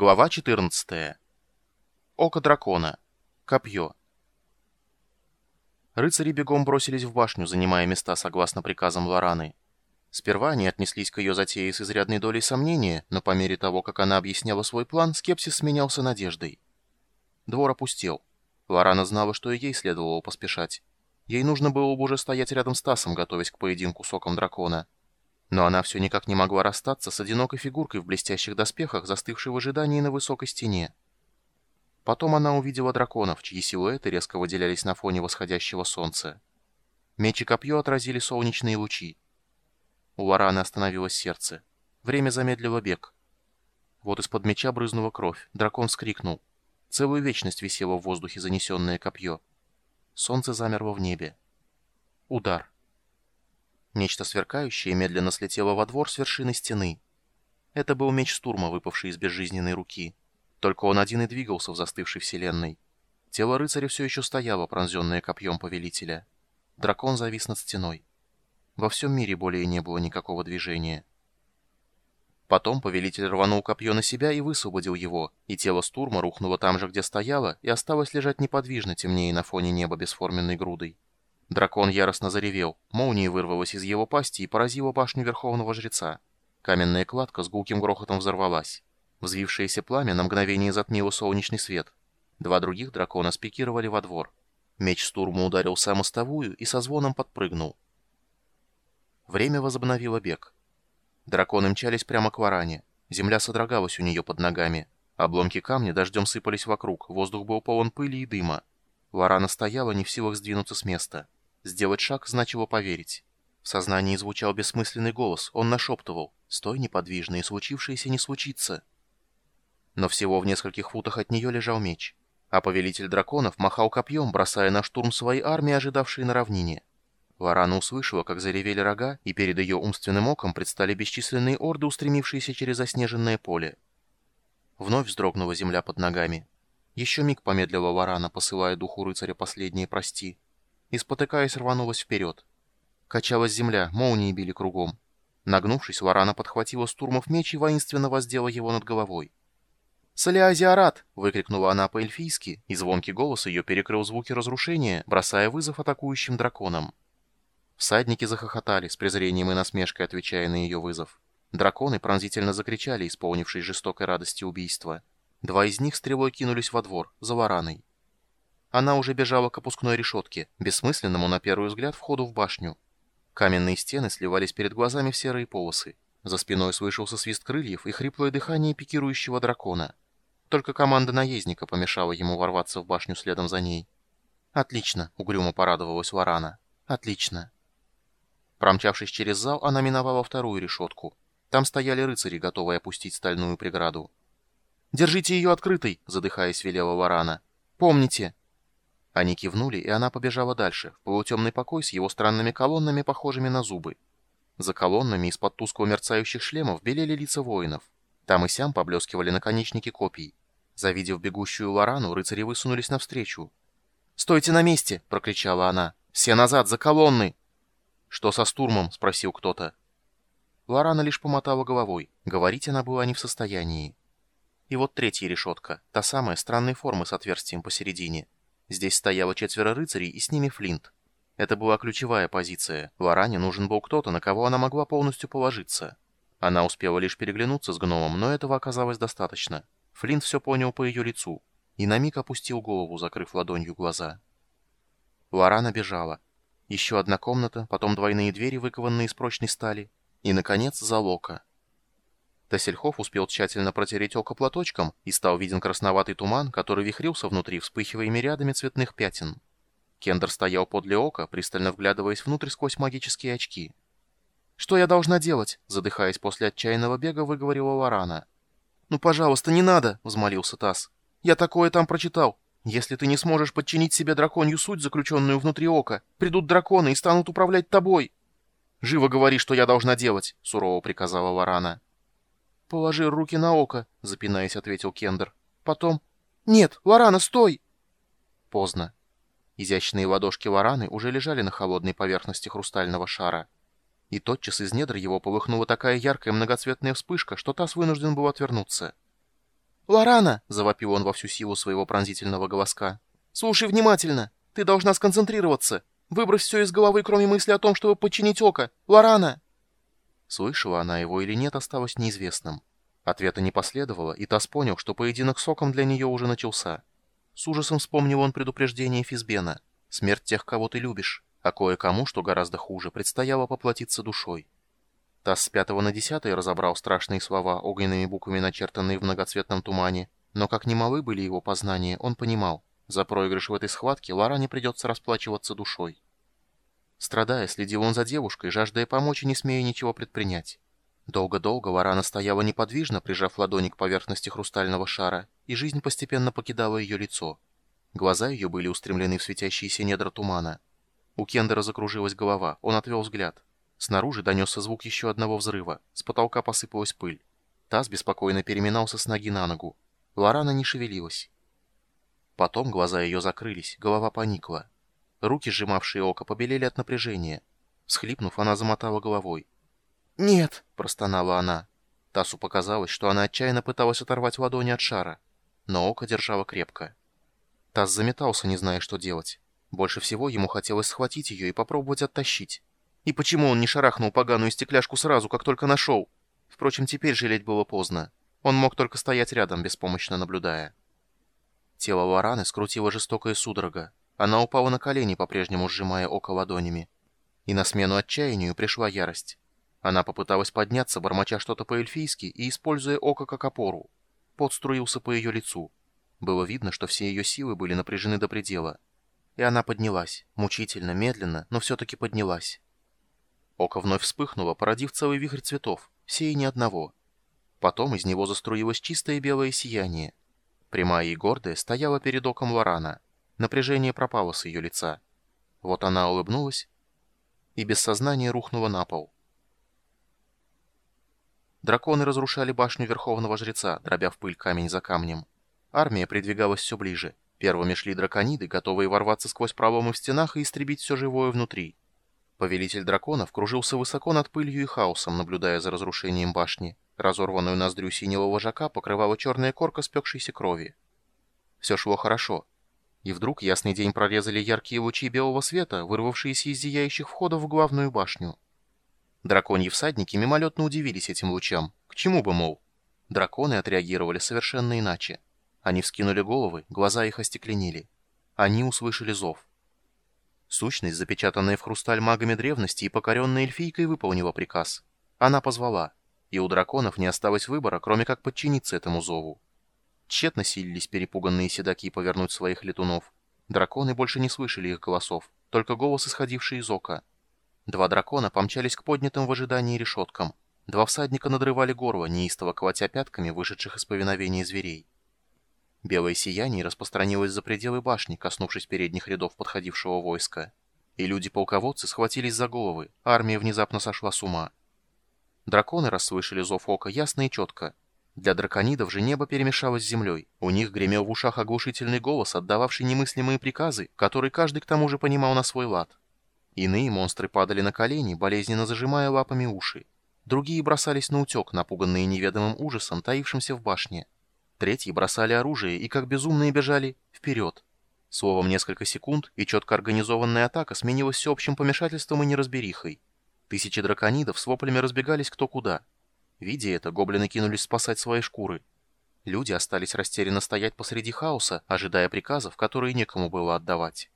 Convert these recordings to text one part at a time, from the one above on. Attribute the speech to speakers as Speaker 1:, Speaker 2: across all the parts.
Speaker 1: Глава 14. Око дракона. Копье. Рыцари бегом бросились в башню, занимая места согласно приказам Лораны. Сперва они отнеслись к ее затее с изрядной долей сомнения, но по мере того, как она объясняла свой план, скепсис сменялся надеждой. Двор опустел. Лорана знала, что и ей следовало поспешать. Ей нужно было бы уже стоять рядом с Тасом, готовясь к поединку с оком дракона. Но она все никак не могла расстаться с одинокой фигуркой в блестящих доспехах, застывшей в ожидании на высокой стене. Потом она увидела драконов, чьи силуэты резко выделялись на фоне восходящего солнца. Меч и копье отразили солнечные лучи. У Лораны остановилось сердце. Время замедлило бег. Вот из-под меча брызнула кровь. Дракон вскрикнул. Целую вечность висело в воздухе занесенное копье. Солнце замерло в небе. Удар. Нечто сверкающее медленно слетело во двор с вершины стены. Это был меч Стурма, выпавший из безжизненной руки. Только он один и двигался в застывшей вселенной. Тело рыцаря все еще стояло, пронзенное копьем повелителя. Дракон завис над стеной. Во всем мире более не было никакого движения. Потом повелитель рванул копье на себя и высвободил его, и тело Стурма рухнуло там же, где стояло, и осталось лежать неподвижно, темнее на фоне неба бесформенной грудой. Дракон яростно заревел, молния вырвалась из его пасти и поразила башню Верховного Жреца. Каменная кладка с гулким грохотом взорвалась. Взвившееся пламя на мгновение затмило солнечный свет. Два других дракона спикировали во двор. Меч Стурма ударил о мостовую и со звоном подпрыгнул. Время возобновило бег. Драконы мчались прямо к варане. Земля содрогалась у нее под ногами. Обломки камня дождем сыпались вокруг, воздух был полон пыли и дыма. Варана стояла не в силах сдвинуться с места. Сделать шаг значило поверить. В сознании звучал бессмысленный голос, он нашептывал «Стой неподвижно, и случившееся не случится». Но всего в нескольких футах от нее лежал меч, а повелитель драконов махал копьем, бросая на штурм своей армии, ожидавшей на равнине. Лорана услышала, как заревели рога, и перед ее умственным оком предстали бесчисленные орды, устремившиеся через заснеженное поле. Вновь вздрогнула земля под ногами. Еще миг помедлила Лорана, посылая духу рыцаря последние «прости» и, спотыкаясь, рванулась вперед. Качалась земля, молнии били кругом. Нагнувшись, Варана подхватила Стурмов меч и воинственно воздела его над головой. «Салиазиарат!» — выкрикнула она по-эльфийски, и звонкий голос ее перекрыл звуки разрушения, бросая вызов атакующим драконам. Всадники захохотали, с презрением и насмешкой отвечая на ее вызов. Драконы пронзительно закричали, исполнившись жестокой радости убийства. Два из них стрелой кинулись во двор, за Вараной. Она уже бежала к опускной решетке, бессмысленному на первый взгляд входу в башню. Каменные стены сливались перед глазами в серые полосы. За спиной слышался свист крыльев и хриплое дыхание пикирующего дракона. Только команда наездника помешала ему ворваться в башню следом за ней. «Отлично», — угрюмо порадовалась Варана. «Отлично». Промчавшись через зал, она миновала вторую решетку. Там стояли рыцари, готовые опустить стальную преграду. «Держите ее открытой!» — задыхаясь, велела Варана. «Помните!» Они кивнули, и она побежала дальше, в полутемный покой с его странными колоннами, похожими на зубы. За колоннами из-под тускло мерцающих шлемов белели лица воинов. Там и сям поблескивали наконечники копий. Завидев бегущую Лорану, рыцари высунулись навстречу. «Стойте на месте!» — прокричала она. «Все назад, за колонны!» «Что со стурмом?» — спросил кто-то. Лорана лишь помотала головой. Говорить она была не в состоянии. И вот третья решетка, та самая странной формы с отверстием посередине. Здесь стояло четверо рыцарей и с ними Флинт. Это была ключевая позиция. Лоране нужен был кто-то, на кого она могла полностью положиться. Она успела лишь переглянуться с гномом, но этого оказалось достаточно. Флинт все понял по ее лицу и на миг опустил голову, закрыв ладонью глаза. Лорана бежала. Еще одна комната, потом двойные двери, выкованные из прочной стали, и, наконец, залока. Тассельхоф успел тщательно протереть око платочком, и стал виден красноватый туман, который вихрился внутри, вспыхивая мириадами цветных пятен. Кендер стоял подле ока, пристально вглядываясь внутрь сквозь магические очки. «Что я должна делать?» — задыхаясь после отчаянного бега, выговорила Лорана. «Ну, пожалуйста, не надо!» — взмолился Тасс. «Я такое там прочитал. Если ты не сможешь подчинить себе драконью суть, заключенную внутри ока, придут драконы и станут управлять тобой!» «Живо говори, что я должна делать!» — сурово приказала Лорана. «Положи руки на око», — запинаясь, ответил Кендер. «Потом...» «Нет, Лорана, стой!» Поздно. Изящные ладошки Лораны уже лежали на холодной поверхности хрустального шара. И тотчас из недр его полыхнула такая яркая многоцветная вспышка, что Тасс вынужден был отвернуться. «Лорана!» — завопил он во всю силу своего пронзительного голоска. «Слушай внимательно! Ты должна сконцентрироваться! Выбрось все из головы, кроме мысли о том, чтобы подчинить око! Лорана!» Слышала она его или нет, осталось неизвестным. Ответа не последовало, и Тасс понял, что поединок с оком для нее уже начался. С ужасом вспомнил он предупреждение Физбена. «Смерть тех, кого ты любишь, а кое-кому, что гораздо хуже, предстояло поплатиться душой». Тасс с пятого на десятый разобрал страшные слова, огненными буквами начертанные в многоцветном тумане, но как немалы были его познания, он понимал, за проигрыш в этой схватке Лоране придется расплачиваться душой. Страдая, следил он за девушкой, жаждая помочь и не смея ничего предпринять. Долго-долго Варана стояла неподвижно, прижав ладони к поверхности хрустального шара, и жизнь постепенно покидала ее лицо. Глаза ее были устремлены в светящиеся недра тумана. У Кендера закружилась голова, он отвел взгляд. Снаружи донесся звук еще одного взрыва, с потолка посыпалась пыль. Таз беспокойно переминался с ноги на ногу. Лорана не шевелилась. Потом глаза ее закрылись, голова поникла. Руки, сжимавшие око, побелели от напряжения. Схлипнув, она замотала головой. «Нет!» — простонала она. Тасу показалось, что она отчаянно пыталась оторвать ладони от шара, но око держало крепко. Тас заметался, не зная, что делать. Больше всего ему хотелось схватить ее и попробовать оттащить. И почему он не шарахнул поганую стекляшку сразу, как только нашел? Впрочем, теперь жалеть было поздно. Он мог только стоять рядом, беспомощно наблюдая. Тело Лораны скрутило жестокая судорога. Она упала на колени, по-прежнему сжимая око ладонями. И на смену отчаянию пришла ярость. Она попыталась подняться, бормоча что-то по-эльфийски и используя око как опору. Пот струился по ее лицу. Было видно, что все ее силы были напряжены до предела. И она поднялась, мучительно, медленно, но все-таки поднялась. Око вновь вспыхнуло, породив целый вихрь цветов, все и ни одного. Потом из него заструилось чистое белое сияние. Прямая и гордая стояла перед оком Лорана. Напряжение пропало с ее лица. Вот она улыбнулась и без сознания рухнула на пол. Драконы разрушали башню Верховного Жреца, дробя в пыль камень за камнем. Армия придвигалась все ближе. Первыми шли дракониды, готовые ворваться сквозь проломы в стенах и истребить все живое внутри. Повелитель драконов кружился высоко над пылью и хаосом, наблюдая за разрушением башни. Разорванную ноздрю синего вожака покрывала черная корка спекшейся крови. Все шло хорошо. И вдруг ясный день прорезали яркие лучи белого света, вырвавшиеся из зияющих входов в главную башню. Драконьи всадники мимолетно удивились этим лучам. К чему бы, мол? Драконы отреагировали совершенно иначе. Они вскинули головы, глаза их остекленели. Они услышали зов. Сущность, запечатанная в хрусталь магами древности и покоренная эльфийкой, выполнила приказ. Она позвала и у драконов не осталось выбора, кроме как подчиниться этому зову. Тщетно силились перепуганные седаки повернуть своих летунов. Драконы больше не слышали их голосов, только голос, исходивший из ока. Два дракона помчались к поднятым в ожидании решеткам. Два всадника надрывали горло, неистово колотя пятками вышедших из повиновения зверей. Белое сияние распространилось за пределы башни, коснувшись передних рядов подходившего войска. И люди-полководцы схватились за головы, армия внезапно сошла с ума. Драконы расслышали зов ока ясно и четко. Для драконидов же небо перемешалось с землей. У них гремел в ушах оглушительный голос, отдававший немыслимые приказы, которые каждый к тому же понимал на свой лад. Иные монстры падали на колени, болезненно зажимая лапами уши. Другие бросались на утек, напуганные неведомым ужасом, таившимся в башне. Третьи бросали оружие и, как безумные, бежали вперед. Словом, несколько секунд, и четко организованная атака сменилась всеобщим помешательством и неразберихой. Тысячи драконидов с воплями разбегались кто куда. Видя это, гоблины кинулись спасать свои шкуры. Люди остались растерянно стоять посреди хаоса, ожидая приказов, которые некому было отдавать.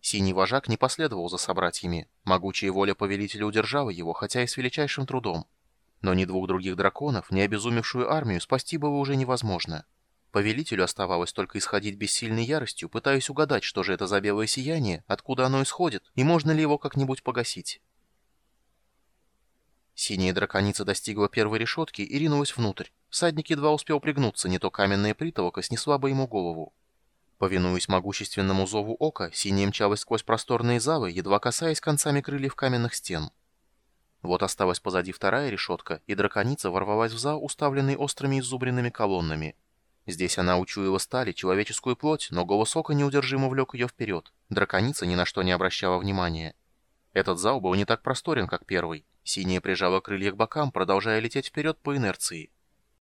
Speaker 1: Синий вожак не последовал за собратьями. Могучая воля повелителя удержала его, хотя и с величайшим трудом. Но ни двух других драконов, ни обезумевшую армию спасти было уже невозможно. Повелителю оставалось только исходить бессильной яростью, пытаясь угадать, что же это за белое сияние, откуда оно исходит, и можно ли его как-нибудь погасить. Синяя драконица достигла первой решетки и ринулась внутрь. Всадник едва успел пригнуться, не то каменная притолока снесла бы ему голову. Повинуясь могущественному зову ока, синяя мчалась сквозь просторные залы, едва касаясь концами крыльев каменных стен. Вот осталась позади вторая решетка, и драконица ворвалась в зал, уставленный острыми иззубренными колоннами. Здесь она учуяла стали, человеческую плоть, но голос ока неудержимо влек ее вперед. Драконица ни на что не обращала внимания. Этот зал был не так просторен, как первый. Синяя прижала крылья к бокам, продолжая лететь вперед по инерции.